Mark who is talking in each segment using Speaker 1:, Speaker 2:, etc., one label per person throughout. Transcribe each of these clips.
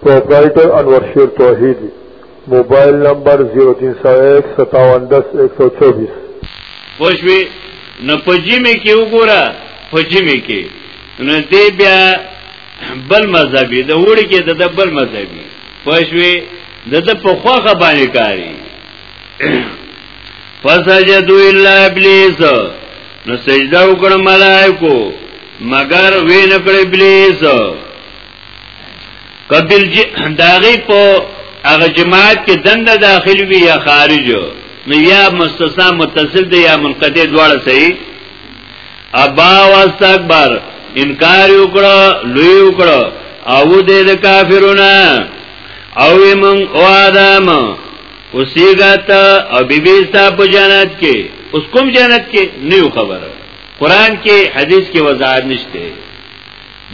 Speaker 1: پروپرائیٹر انور شیر توحیدی موبایل نمبر 03015710124
Speaker 2: خوشوی نو پجیمی کې وګوره پجیمی کې نو دې بیا بل مذهبي د وړي کې د بل مذهبي خوشوی د د په خوخه باندې کاری فسجدوا الا ابلیس نو سجده وکړه ملائکو مگر وینکړ ابلیس قبل ج داغي په هغه جماعت کې دند داخل وي یا خارج نو یا مستثنا متصل دی یا منقطع دواړه صحیح ابا واستكبر انکار وکړه لوی وکړه او دې د کافرونه او من او ادم اوسېګات او بیبي ستا په جنت کې اوس کوم جنت کې نیو خبره قران کې حدیث کې وضاحت نشته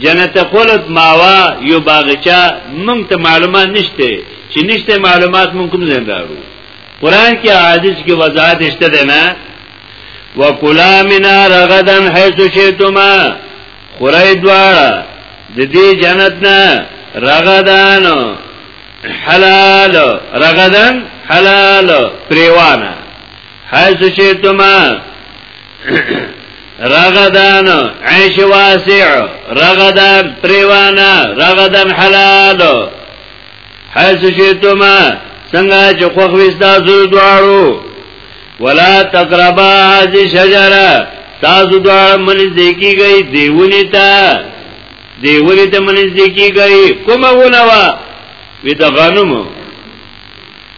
Speaker 2: جنت خلد ماوا یو باغچا مونږ ته معلومات نشته چې نشته معلومات مونږ کوم ځای راوړو قران کې حدیث کې وضاحت شته ده نه وکلا منا رغدن حيث شئتما خورای دواړه د دې جنت نه رغدان حلال رغدان حلال پریوانا حيث شئتما رغدان عیش واسع رغدان پریوانا رغدان حلال حیث شیتما څنګه چې خوخ وستا زور دواړو ولا تقربا هذه شجره تاسو دواړه منځ دی کیږي دیونی ته دیونی ته منځ دی کیږي کومه ونه وا وی د غنمو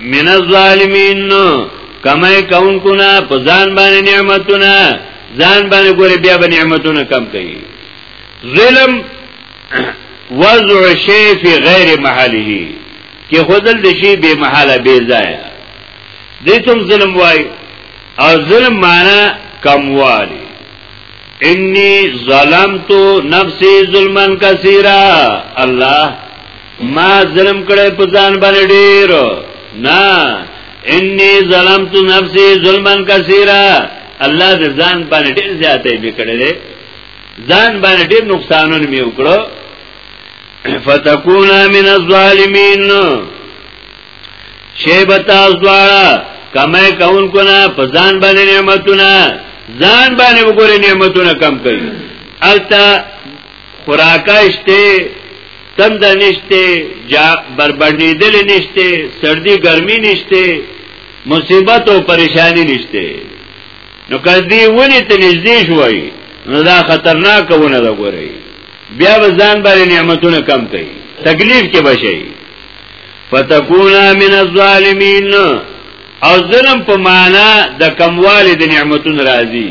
Speaker 2: من الظالمین کمای کون کنا په ځان باندې نعمتونه ځان باندې ګوري بیا به نعمتونه کم کوي ظلم وضع شی فی غیر محله کې خودل د شی به محله بی ځای دې تم ظلم وای او ظلم معنا کموالی انی ظلمت نفسی ظلمن کثیرا الله ما ظلم کړی په ځان باندې ډیر نه انی ظلمت نفسی ظلما کثیرا الله دې ځان باندې ډیر زیاتې وکړې دې ځان باندې ډیر نقصانونه می وکړو فتكون من الظالمین شیبتا ازدوارا کمه کون کنا په ځان باندې نعمتونه ځان باندې وګوره نعمتونه کم کړي البته خوراکاشته تند نشته جا بربندیدل نشته سردی ګرمي نشته مصیبت او پریشانی نشته نو کدی ونی ته نږدې شوي نو دا خطرناک ونه ده ګوري بیا ځان باندې نعمتونه کم کوي تکلیف کې بشي فتكونا من الظالمين او ظلم په معنا د کموالي د نعمتونو راځي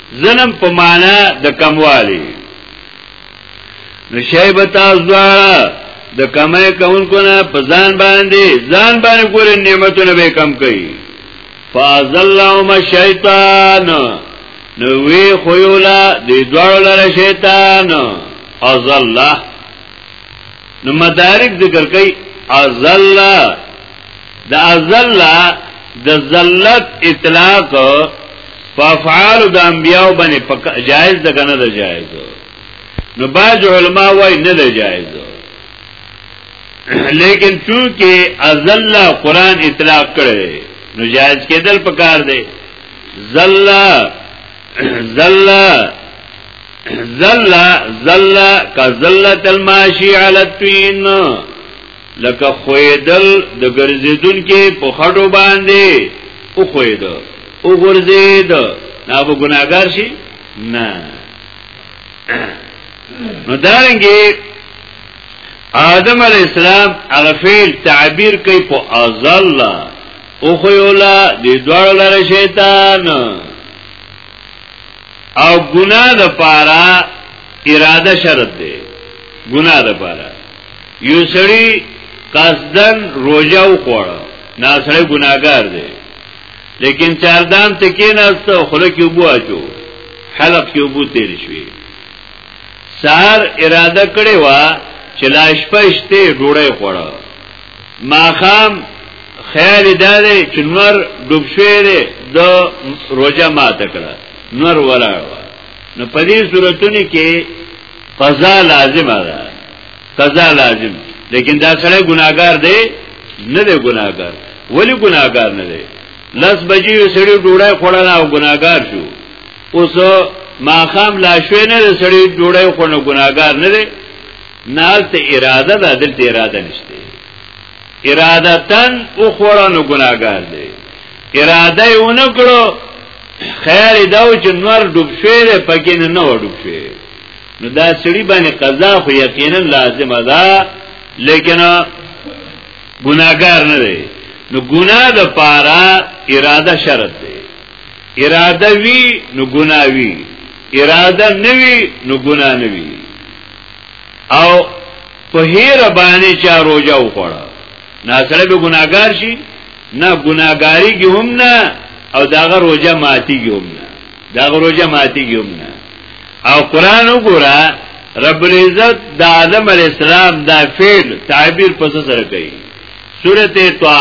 Speaker 2: ظلم په معنا د کموالی نو شیبه تاسو دواړه د کمای کونکو نه په ځان باندې ځان باندې ګورې نعمتونه به کم کړي فازلهم الشیطان نو وی خویولا د دواړو لره شیطان ازل نو مدارک ذکر کوي ازل د ازل د ذلت اطلاق په افعال د انبیاو باندې جایز ده کنه ده جایز نو باج علما وای نه ده جایز لیکن چونکه ازل قران اطلاق کړي نو جایز کېدل پکار دی ذل ذل ذل ذل کذلت الماشی علی الطین لکه خویدل د ګرځیدون کې په خټو باندې او خوید او ګرځید نه به ګناګار شي نه نو دارنګي آدم علی السلام هغه فعل تعبیر کوي په ازل او خو یولا د دوړ لره شیطان او ګناه د پاره اراده شرط دی ګناه د پاره یو سړی قصدن روژه وخوړه نا سړی ګناګار دی لیکن چاردان ته کې ناست خوله کې وبو اچو حلق کې وبو تیر شوی سار اراده کړې و چې لا شپه شته ډوړې خوړه ماخام خیال دا دی چې نور ډوب شوی دی د روزه ماته کړه نور ولاړ نو په دې صورتونو کې قضا لازم ده قضا لازم لیکن دا سره ګناګار دی نه دی ګناګار ولی ګناګار نه دی لس بجې سړی ډوړای خوړل او ګناګار شو اوس ما خام لا شوې نه سړی ډوړای خو نه ګناګار نه دی نال ته اراده ده دلته اراده نشته ارادتن او خورانو گناهګار دی اراده یې ونکړو خیر داو چې نور ډوب شوی دی پکې نه نو ډوب شوی نو دا سړي باندې قضا خو یقینا لازمه ده لیکن ګناګار نه دی نو ګناه د پاره اراده شرط دی اراده وی نو ګناه وی اراده نوی نو ګناه نوی او په هیر باندې چا روزه وکړه ناسره به ګناګار شي نه ګناګاری کی هم نه او داغه روجه ماتی کی هم نه داغه روجه ماتی کی هم نه او قران وګوره رب العزت د آدم علی السلام دا فعل تعبیر پس سره کوي سورته طه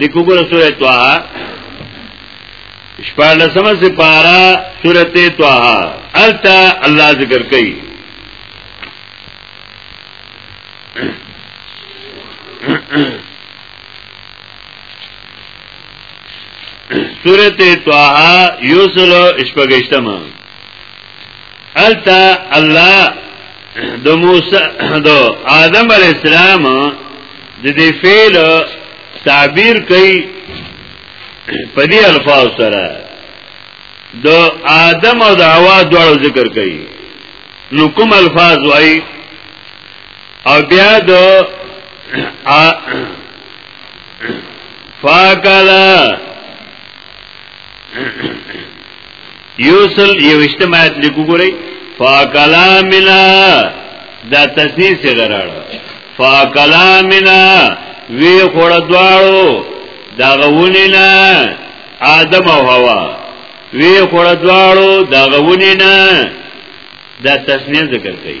Speaker 2: لیکو ګوره سورته طه شپارلسمه سپارا سورته طه التا الله ذکر کوي Mm-hmm. سورت توحا یوسل اشپگشتم التا اللہ د موسی د آدم علی السلام د دې فعل تعبیر کوي په دې الفاظ سره د آدم او د حوا دواړو ذکر کوي نو کوم الفاظ وایي او بیا د فاکلا یوسل یو اجتماعات لیکو گوری فاکلا منا دا تصنیح سے غرار فاکلا منا وی خور دوارو دا غونی نا آدم او هوا وی خور دوارو دا غونی نا دا تصنیح ذکر کئی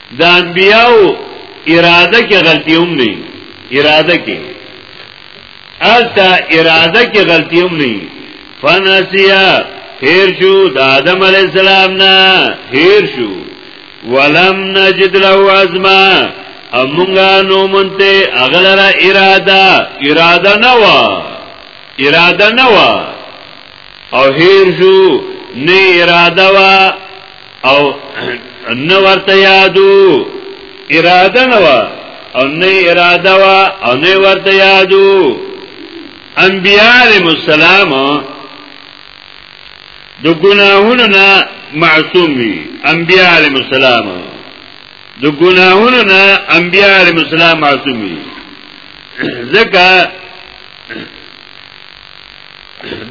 Speaker 2: د انبیاو اراده کې غلطي هم نه اراده کې التا اراده کې غلطي هم نه فنسیا هیر شو د آدم علی السلام نه هیر شو ولم نجد له ازما امونگا نو منتے اغلرا اراده اراده نوا اراده نوا او هیر شو نه اراده وا او نو ورته یادو اراده نو او نه اراده وا او نه ورته یادو انبیاء علیهم السلام د ګناهونو نه معصوم وي انبیاء علیهم السلام د ګناهونو نه انبیاء علیهم السلام معصوم وي ځکه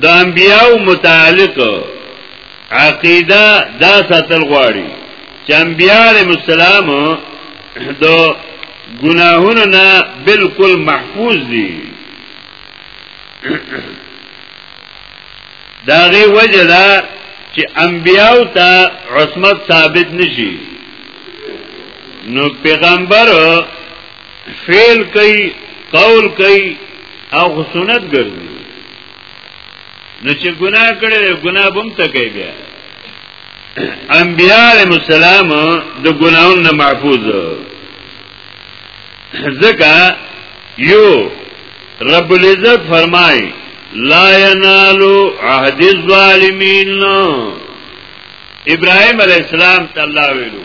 Speaker 2: د انبیاء متعلق عقیده دا ساتل غواړي چې انبیاء علیهم السلام د ګناهونو نه بالکل محفوظ دي دا غي وجه دا چې انبیاء ته عصمت ثابت نشي نو پیغمبر فعل کوي قول کوي او سنت ګرځي نو چې ګناه کړي ګناه بم ته کوي بیا انبیاء علیهم السلام د ګناہوں نه محفوظ ځکه یو رب العزت فرمای لا ینالو عهد الظالمین ابراهیم علیہ السلام ته الله ویلو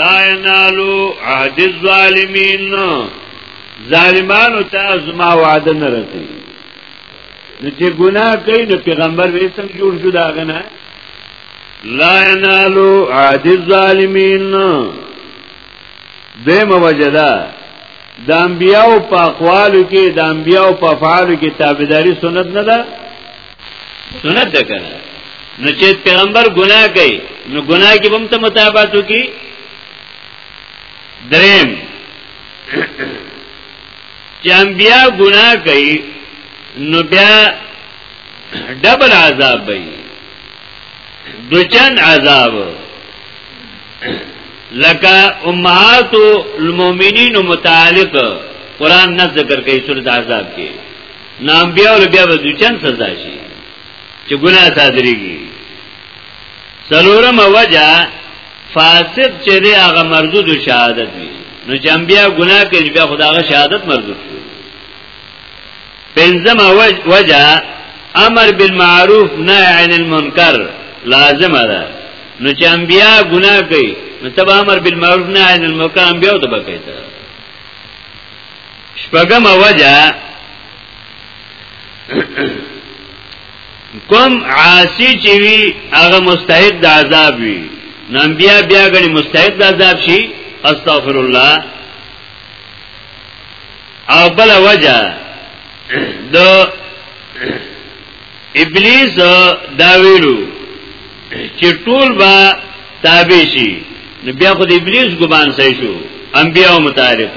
Speaker 2: لا ینالو عهد الظالمین ظالمانو ته زما وعده نه رسیږي نو چې ګناه کوي نو پیغمبر به سم جوړ شو دا غنه لا ینالو عاد الظالمین دیمه وجدا د انبیاو په اقوالو کې د انبیاو په افعالو کې تابعداري سنت نه ده سنت ده کنه نو چې پیغمبر ګناه کوي نو ګناه کې هم ته متابعت وکي دریم چې انبیا ګناه کوي نو بیا ډبل عذاب وي دوچن عذاب لکه امهات المؤمنین متعلق قران نه ذکر کوي سورۃ عذاب کې نام بیا ول بیا دوچن سزا شي چې ګناه صادريږي سلورم وجه فاسق چې دی هغه مردود شهادت وي نو جنبیا ګناه کوي بیا خدای شهادت مردود شي پنځمه وجه امر بالمعروف نهی عن المنکر لازم ده نو چې انبیا ګناه کوي نو تب امر بالمعروف نهی عن المنکر انبیا ته بکای تا شپږمه وجه کوم عاصی چې وی هغه مستحق د عذاب وی نو انبیا بیا غني مستحق د عذاب شي استغفر الله او بل وجه د ابلیس دا ویلو چې ټول با تابع شي نو بیا خو د ابلیس ګمان صحیح شو انبیا او متعلق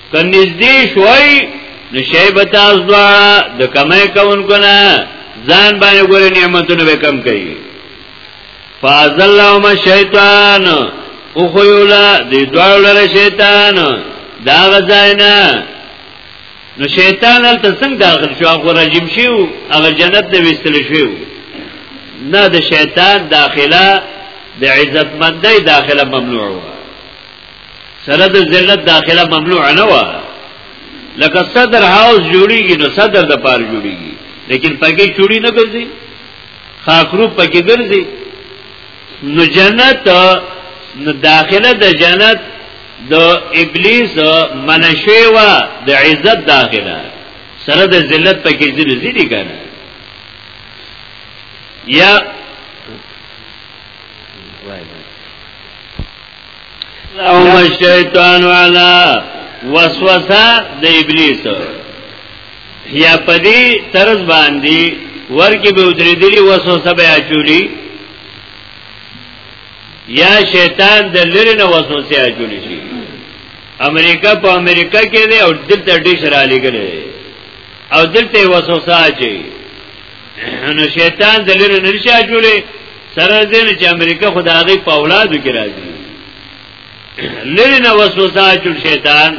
Speaker 2: که نږدې شوي نو شی به تاسو دواړه د کمې کوونکو نه ځان باندې ګورې نعمتونه به کم کوي فازلهم الشیطان او خیولا دی دوار لره شیطان دا غزاینا نو شیطان هلته څنګه داخل شو هغه رجیم شو هغه جنت ته وستل شو نه د شیطان داخله د عزت مندۍ داخله ممنوع و سره د ذلت داخله ممنوع نه و لکه صدر هاوس جوړیږي نو صدر د پار جوړیږي لیکن پکې چوری نه ګرځي خاکرو پکې ګرځي نو جنت نو داخله د جنت د ابلیس منشوي وا د عزت داخله سره د ذلت پکې ځینې ځینې کنه یا او الشیطان علی وسوسه د ابلیس یا پدی طرز باندې ورکی به درې دلی وسوسه به اچولی یا شیطان د لری نه وسوسه اچولی شي امریکا په امریکا کې دی او دلته ډیش را لګلې او دلته وسوسه اچي نو شیطان دلیر نرشا جوړي سره دین چې امریکا خدای په اولادو کې راځي لری نه وسوسه چې شیطان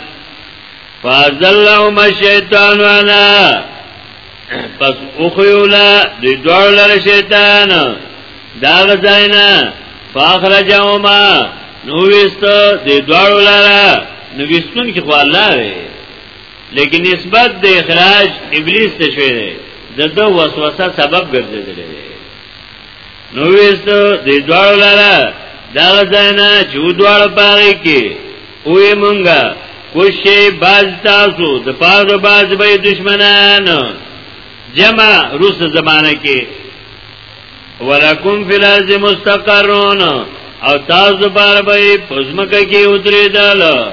Speaker 2: فازلهم الشیطان وانا پس اخیولا دی دوار لر شیطان داغ زینا فاخرجهما نویست دی دوار لر نویستون که خو اللہ رئی لیکن نسبت د اخراج ابلیس ته شوی دی د دو وسوسه سبب ګرځیدلی دی نو ویست د دوړ لاره دا ځاینا چې دوړ پاره کې وې مونږه کوشي باز تاسو د پاره باز به دشمنان جمع روس زمانه کې ولکم فی الارض مستقرون او تاسو بار به پزمکه کې اترې داله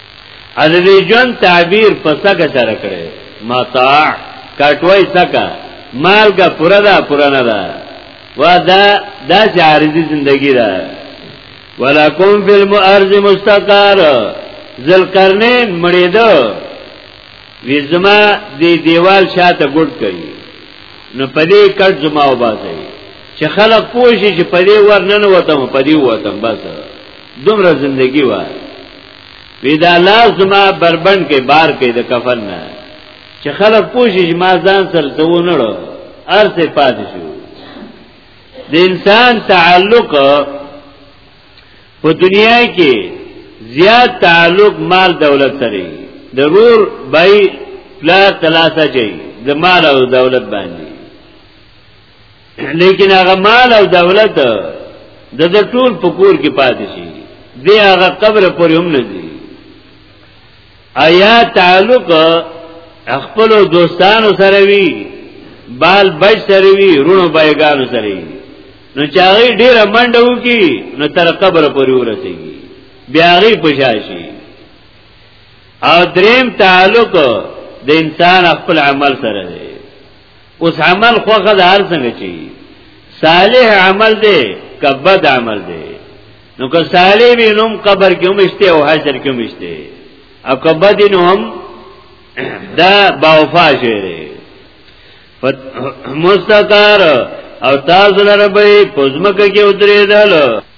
Speaker 2: ان دې جون تعبیر پسګه سره کړي متاع کټوي سکا مالګه پورا ده پورا نه ده وا دا دا عارضی زندگی ده ولکم فی الارض مستقر ذل قرنین مړې ده وزما دی دیوال شاته ګډ کړي نو پدې کټ زما وباسي چې خلک پوښي چې پدې ورننه وته پدې وته بس دومره زندگی وای وی دا لاس زما بربند کې بار کې د کفن نه چې خلک پوښي چې ما ځان سره ته ونړو ارسه پاتې شو د انسان تعلق په دنیا کې زیات تعلق مال دولت سره ضرور بای پلا تلاسه چي د مال او دولت باندې لیکن هغه مال او دولت د د ټول پکور کې پاتې شي دی هغه قبر پورې هم نه دی آیا تعلق خپل دوستانو سره وی بال بچ سره وی رونو بایګانو سره وی نو چاغی ډیره منډه وکي نو تر قبر پورې ورسېږي بیا غي پشاشي او دریم تعلق د انسان خپل عمل سره دی اوس عمل خوخه د هر څنګه چی صالح عمل دی کبد عمل دی نو که صالح وی نوم قبر کې هم شته او حشر کې هم شته او کبد نو هم دا باوفا شوی مستقر او تاسو لره به پزمکه کې ودرېدل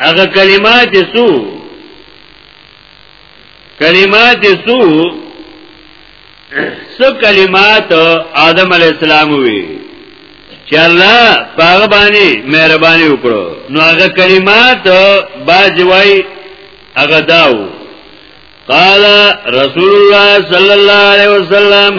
Speaker 2: هغه کلمات سو کلمات سو سو کلمات آدم علی السلام وی چې الله پاغه باندې مهرباني وکړو نو هغه کلمات باج وای هغه داو قال رسول الله صلی الله علیه وسلم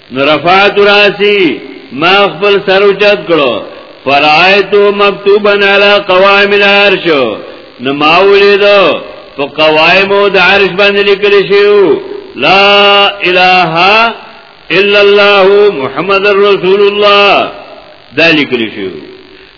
Speaker 2: نو رفعت راسی ما خپل سر اوچت کړو فرایتو مکتوبا علی قوائم العرش نو ما ولیدو په قوائمو د عرش باندې لیکل شیو لا اله الا الله محمد رسول الله دا لیکل شیو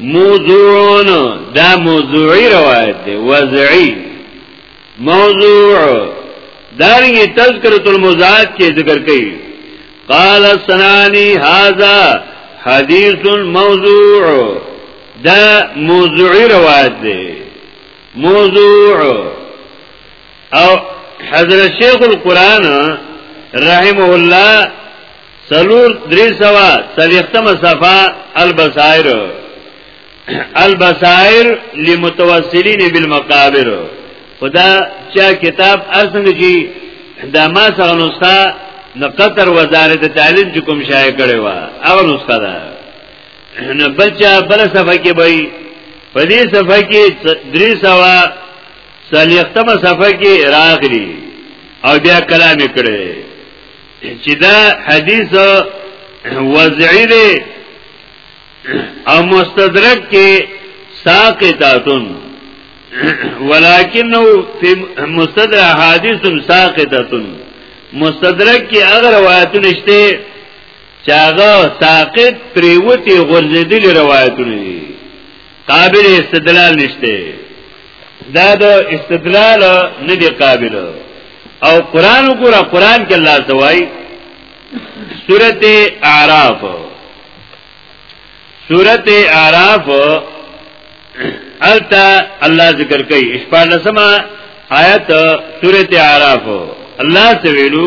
Speaker 2: موضوعون دا موضوعی روایت دی وضعی موضوع دارنگی تذکرت الموضوعات کی ذکر کئی قال سنانی هذا حدیث موضوع دا موضوعی روایت دی موضوع او حضرت شیخ القرآن رحمه الله سلور دری سوا سلیختم صفا البصائر البصائر لمتوسلین بالمقابر خدا چا کتاب ارسنگ چی دا ما سره نسخه نو قطر وزارت تعلیم چې کوم شایع کړي وا هغه نسخه ده نو بلچا بل صفه کې وای په دې صفه کې درې سوا سلیختمه صفه کې راغلي او بیا کلام کړي چې دا حدیث وضعی دی او مستدرک کې ساقطاتن ولکنه فی مستدرک حدیث ساقطاتن مستدرک کې هغه روایتونه شته چې هغه ساقط پریوتی غرزدلی روایتونه دي قابل استدلال نشته دا د استدلال نه دی قابل او قران وګوره قران کې الله دوای سورته اعراف سورته اعراف التا الله ذکر کوي اشپارلسمه آیت سورته اعراف الله سویلو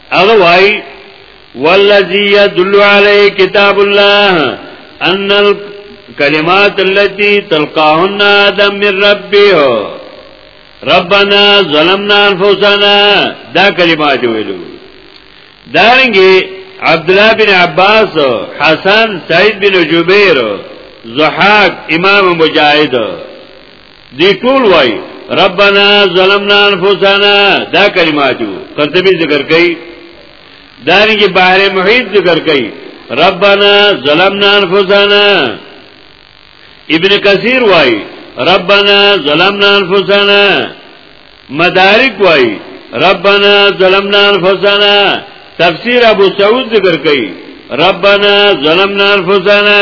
Speaker 2: هغه وای والذي يدل عليه كتاب الله ان الكلمات التي تلقاهن ادم من ربه ربنا ظلمنا انفسنا دا کلمات ویلو دارنګي عبد الله بن عباس حسن سعید بن جبیر زحاق امام مجاهد دی ټول وای ربنا ظلمنا انفسنا دا کلماتو قرطبي ذکر کړي دانګي بحر محیط ذکر کړي ربنا ظلمنا انفسنا ابن کثیر وای ربنا ظلمنا انفسنا مدارک وای ربنا ظلمنا انفسنا تفسیر ابو سعود ذکر کړي ربنا ظلمنا انفسنا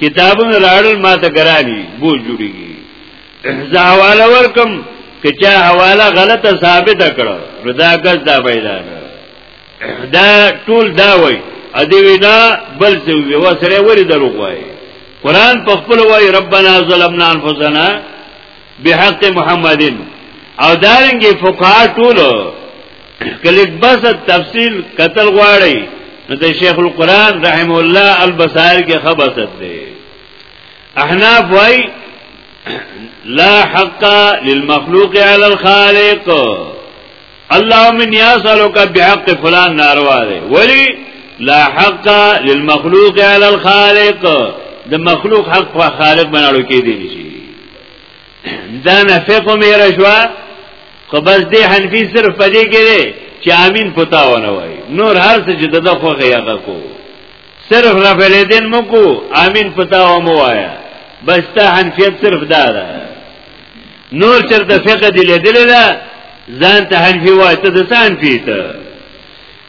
Speaker 2: کتابونه راړل ما ته ګرانی بو جوړیږي زه حواله ورکم که چا حواله غلطه ثابته کړه نو دا کس دا پیدا دا ټول دا وای ا دې وینا بل څه وی وسره وری درو وای قران په خپل وای ربنا ظلمنا انفسنا بحق محمدین او دارنګي فقها ټول کلیک بس تفصیل قتل غواړي نو د شیخ القران رحم الله البصائر کې خبرت ده احناف وای لا حق للمخلوق على الخالق اللهم اني اسالك بحق فلان ناروا ده ولی لا حق للمخلوق على الخالق د مخلوق حق په خالق بناړو کې دي نشي دا نه فقه مې رشوا خو بس دې حنفي صرف پدې کې دی چې امين پتا ونه وای نور هر څه چې دغه خو غیاغه کو صرف رفل دین مو کو امين پتا و مو وایا بس ته حنفیت صرف دا ده نور چرته فقه دې لیدل ده ځان ته حنفي وای ته د ځان پیته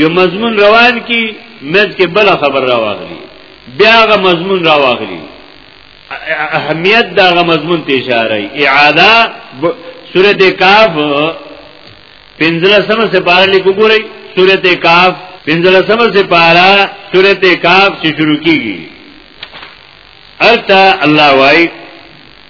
Speaker 2: یو مضمون روان کی مز کې بل خبر راوغلی بیا غ مضمون راوغلی اهمیت دا غ مضمون ته اشاره ای اعاده سورته کاف پنځله سم سے پار لیکو ګورئ سورته کاف پنځله سم سے پارا سورته کاف چې شروع کیږي التا الله وای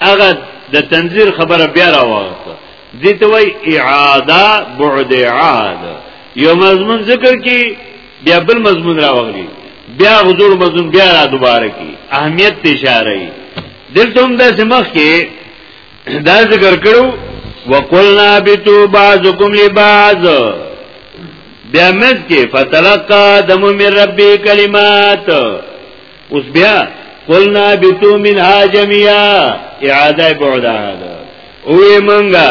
Speaker 2: هغه د تنذیر خبره بیا راوغسته دي ته وای اعاده بعد اعاده یو مضمون ذکر کی بیا بل مضمون راوغلی بیا حضور مضمون بیا را دوباره کی اهمیت ته اشاره ای دلته هم د سمخ کې دا ذکر کړو وقلنا بتو بعضکم لبعض بیا مز کې فتلقا دم من ربی کلمات اوس بیا قلنا بتو منها جميعا اعاده بعدا اوې منګه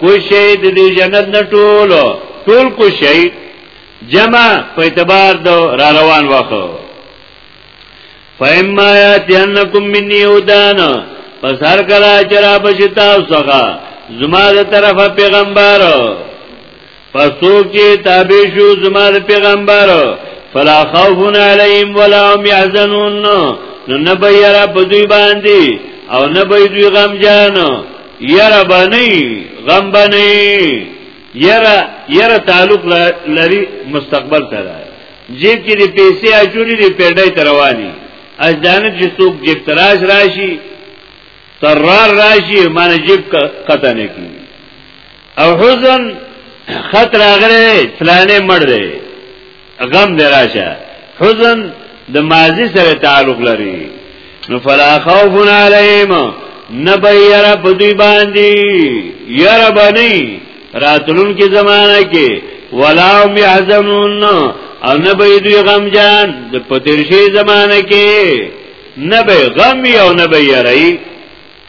Speaker 2: کو شی د دې جنت نه ټول ټول کو شی جمع په اعتبار د را روان واخو فاما یاتینکم منی هدان پس هر کلا چرا بشتا وسغه زما د طرفه پیغمبر پسو کې تابع شو زما د پیغمبر فلا خوفون علیهم ولا هم يحزنون نو نه به یرا په دوی باندې او نه به دوی غم جان یرا باندې غم باندې یرا یرا تعلق لري مستقبل سره جیب کې د پیسې اچولې د پیډای تروانی از دانه چې څوک جیب تراش راشي ترار راشي معنی جیب قطع نه کی او حزن خط راغره فلانه مړ دی غم دی راشه حزن د ماضی سره تعلق لري نو فلا خوف علیهم نبی یرا پدوی باندی یرا بانی راتلون کی زمانہ کی ولا هم یحزنون او نبی دوی غم جان د پتیرشی زمانہ کی نبی غم یو نبی یرائی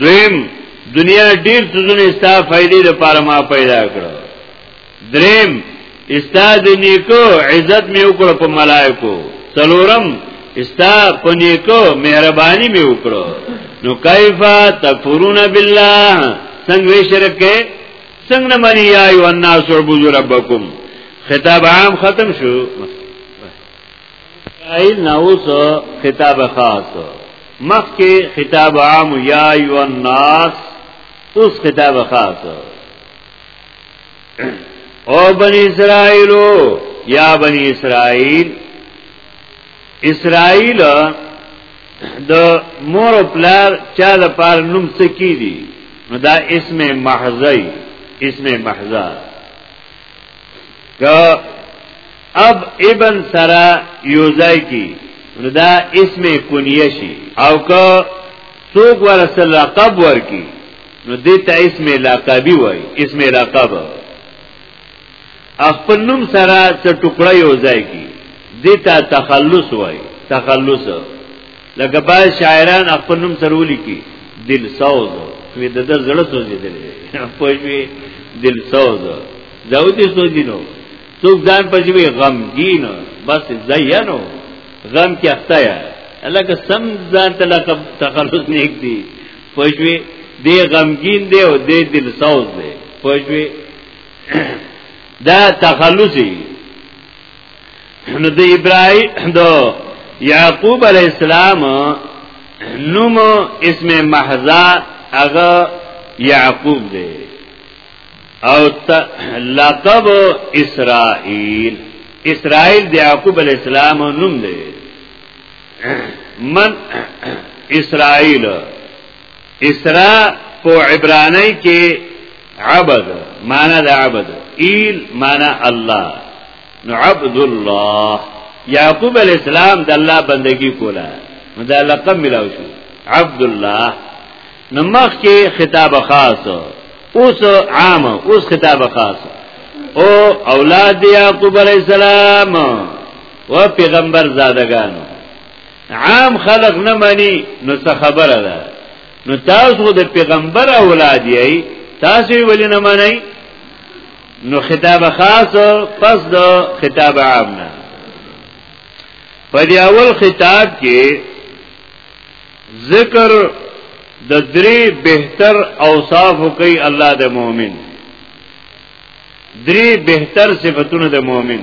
Speaker 2: دویم دنیا ډیر څه ستا فائدې لپاره ما پیدا کړ دریم استاد نیکو عزت می وکړ په ملائکو څلورم استا پنی کو مهربانی می وکړو نو کیفا تکفرون بالله څنګه شرک کې څنګه مانی یا ایو الناس عبدوا ربکم خطاب عام ختم شو اسرائیل نوس خطاب خاص مخ کې خطاب عام یا ایو الناس اوس خطاب خاص او بنی اسرائیلو یا بنی اسرائیل اسرائیل د مور او پلار چا د پار نوم څه کی دي نو دا اسم محضی اسم محضه که اب ابن سره یوزای کی نو دا اسم کنیه شي او که څوک ورسره لقب ورکی نو دیتا اسم لقبی وای اسم لقب خپل نوم سره څه ټوکړه یو ځای کی دیتا تخلص وای تخلص لکه باید شاعران خپل نوم سره ولیکي دل سوز وی د در زړه سوزي دل پوجوي دل سوز زاو دې سوزي نو څوک ځان پجوي غم دین بس زینو غم کې اخته یا الګ سم ځان تلقه تخلص نیک دی پوجوي دې غمگین دی او دې دل سوز دی پوجوي دا تخلصي نو د ابراهيم د يعقوب عليه السلام نوم اسم محضا هغه يعقوب دی او لقب اسرائيل اسرائيل د يعقوب عليه السلام نوم دی من اسرائيل اسرا په عبرانی کې عبد معنا د عبد ایل معنا الله نو عبد الله یعقوب علی السلام د الله بندگی کوله نو دا لقب ملاو شو عبد الله نو مخ کې خطاب خاص اوس عام اوس خطاب خاص او اولاد یعقوب علی السلام و پیغمبر زادگانو عام خلق نه مانی نو څه خبره ده نو تاسو د پیغمبر اولاد یی تاسو ولی نه مانی نو خطاب خاص پس د خطاب عام نه په دی اول خطاب کې ذکر د درې بهتر اوصاف کوي الله د مؤمن درې بهتر صفاتونه د مؤمن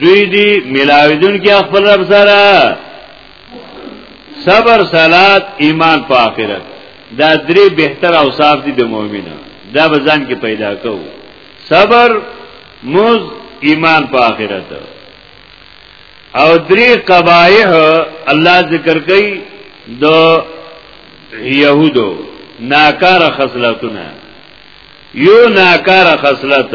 Speaker 2: دوی دی ملاویدون کې خپل رب سره صبر صلات ایمان په آخرت دا درې بهتر اوصاف دي د مؤمنه دا بزن کې پیدا کو صبر موز ایمان په آخرت او درې قبایح الله ذکر کوي د يهودو ناکار خصلتونه یو ناکار خصلت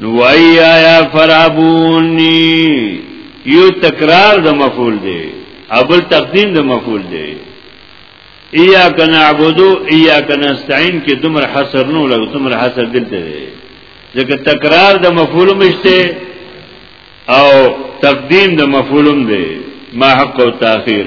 Speaker 2: نو وای آیا فرابونی یو تکرار د مفعول دی ابل تقدیم د مفعول دی ایا کنا عبدو ایا کنا استعین کې دومره حصر نو لګ دومره حصر دلته دی ځکه تکرار د مفعول مشته او تقدیم د مفعولم دی ما حق او تاخير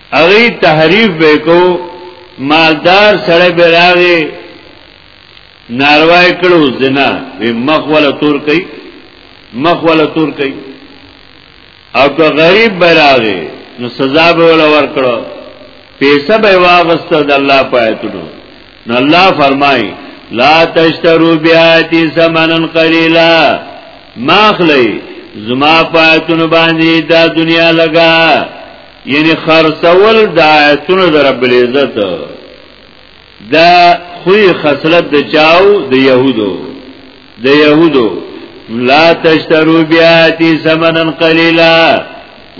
Speaker 2: هغه تحریف وکاو مالدار سره براغه ناروای کړو زنا وی مخ ولا تور کوي مخ ولا تور کوي او که غریب براغه نو سزا به ولا ور کړو پیسې به واغسته د الله پاتونو نو الله فرمای لا تشترو بیاتی سمنن قلیلا ماخلی زما پاتونو باندې دا دنیا لگا یعنی خرڅول د آیتونو د رب العزت دا خوی خصلت د چاو د یهودو د یهودو لا تشترو بیاتی سمنا قلیلا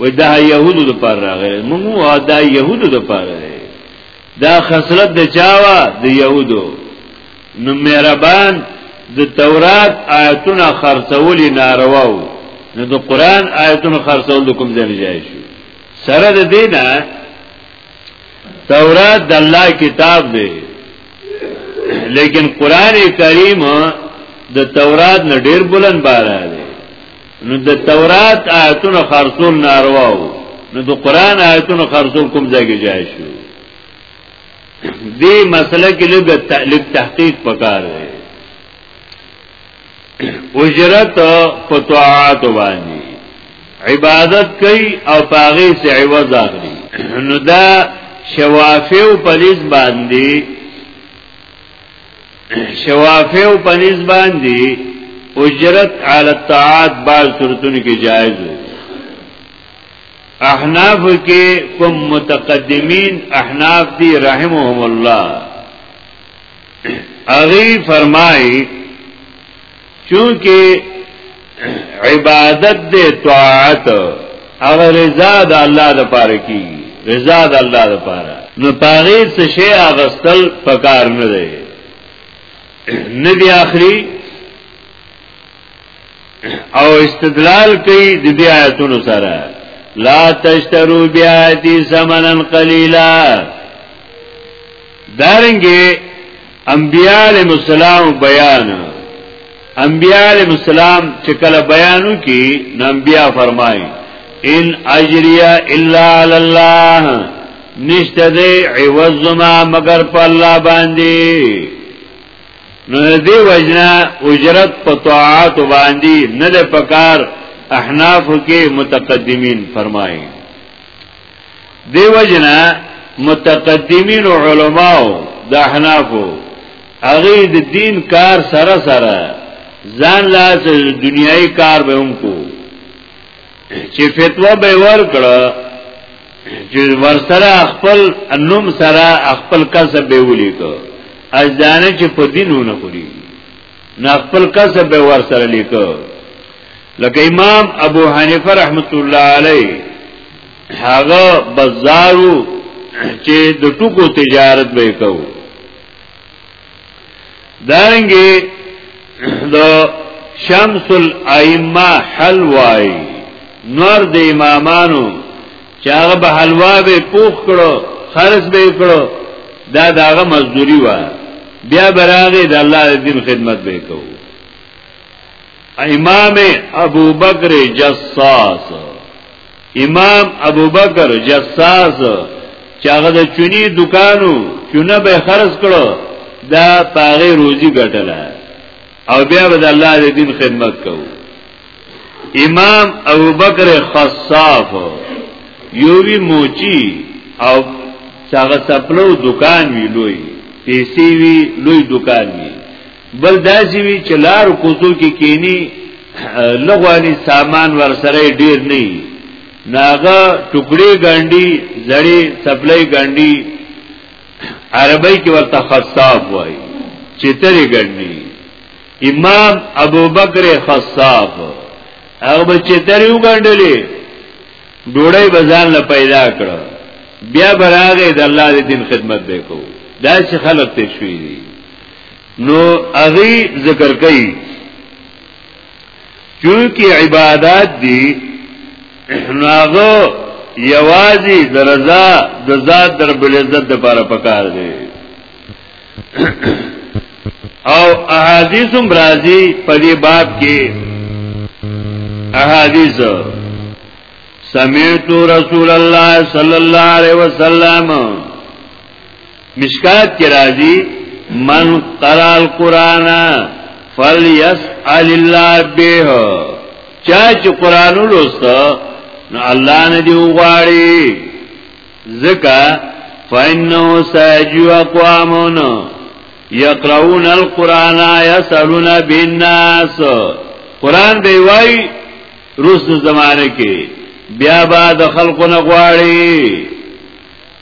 Speaker 2: و دا یهودو د پر راغی موږ دا یهودو د پر دا خصلت د چاوا د یهودو نو مهربان د تورات آیتونه خرڅول ناروا وو نو د قران آیتونه خرڅول کوم ځای نه جایز شو سره د دینه تورات د الله کتاب دی لیکن قران کریم د تورات نه ډیر بلند بارا دی نو د تورات آیتونه خرڅول ناروا وو نو د قران آیتونه خرڅول کوم ځای کې جایز شو دې مسله کې لږ تعلیق تحقیق پکار دی اجرت په طاعات باندې عبادت کوي او پاغه سي عوض اخلي نو دا شوافی او پنځ باندې شوافی او پنځ باندې اجرت علی الطاعات بعض صورتونو کې جایز دی احناف کې کوم متقدمین احناف دی رحمهم الله اغي فرمای چونکه عبادت دې طاعت او رضا د الله د پاره کی رضا د الله د پاره نو پاره څه شی اغستل پکار نه دی نه دی اخري او استدلال کوي د دې آیاتونو سره لا تشترو بیاتی زمنن قلیلا دارنګي انبیاء علیہ السلام بیان انبیاء علیہ السلام چې کله بیانو کی نو انبیاء فرمایي ان اجریا الا علی الله نشته دی عوض ما مگر په الله باندې نو دې وجنا اجرت په طاعات باندې نه د پکار احناف کې متقدمین فرمایي دې وجنا متقدمین علماو د احنافو هغه د دین کار سره سره ځان لا دنیایي کار به هم کو چې فتوا به ورکړه چې ورسره خپل انوم سره خپل کسب به ولیکو از دانه چې په دینونه خوري نه خپل کسب به ورسره لیکو لکه امام ابو حنیفه رحمت الله علی هغه بازارو چې د ټکو تجارت به کوو دارنګي د شمس الائمه حلوای نور د امامانو چې هغه به حلوا به پوخ کړو خرج به کړو دا داغه مزدوری و بیا براغه د الله دین خدمت به کو امام ابو بکر جساس امام ابوبکر جساس چې هغه د چونی دکانو چونه به خرج کړو دا پاغه روزي ګټله او بیا به د الله د دین خدمت کوو امام ابوبکر خصاف یووی موچی او څنګه سپلو دکان وی لوی پیسې وی لوی دکان وی بل داسې وی چې لار کوڅو کې کینی لغوانی سامان ورسره ډیر نه ناغه ټوکړي ګانډي زړې سپلای ګانډي عربی کې ورته خصاب وای چې ترې ګانډي امام ابوبکر خصاب هغه چې ترې وګانډلې ډوړې بزان له پیدا کړ بیا براغه د الله د دین خدمت وکړو دا چې خلق ته شوې دي نو اغي ذکر کوي چونکی عبادت دی ناغو یوازی درزا د ذات در بلعزت د پاره پکار دی او احادیث هم راځي په دې باب کې احادیث سمعت رسول الله صلی الله علیه وسلم مشکات کې راځي من قرأ القرآن فليسأل الله به چا چې قرآن ولوست نو الله نه دی وغواړي ځکه فإنه سيجو أقوامون يقرؤون القرآن يسألون بالناس قرآن دی وای روس زمانه کې بیا با د خلقونه غواړي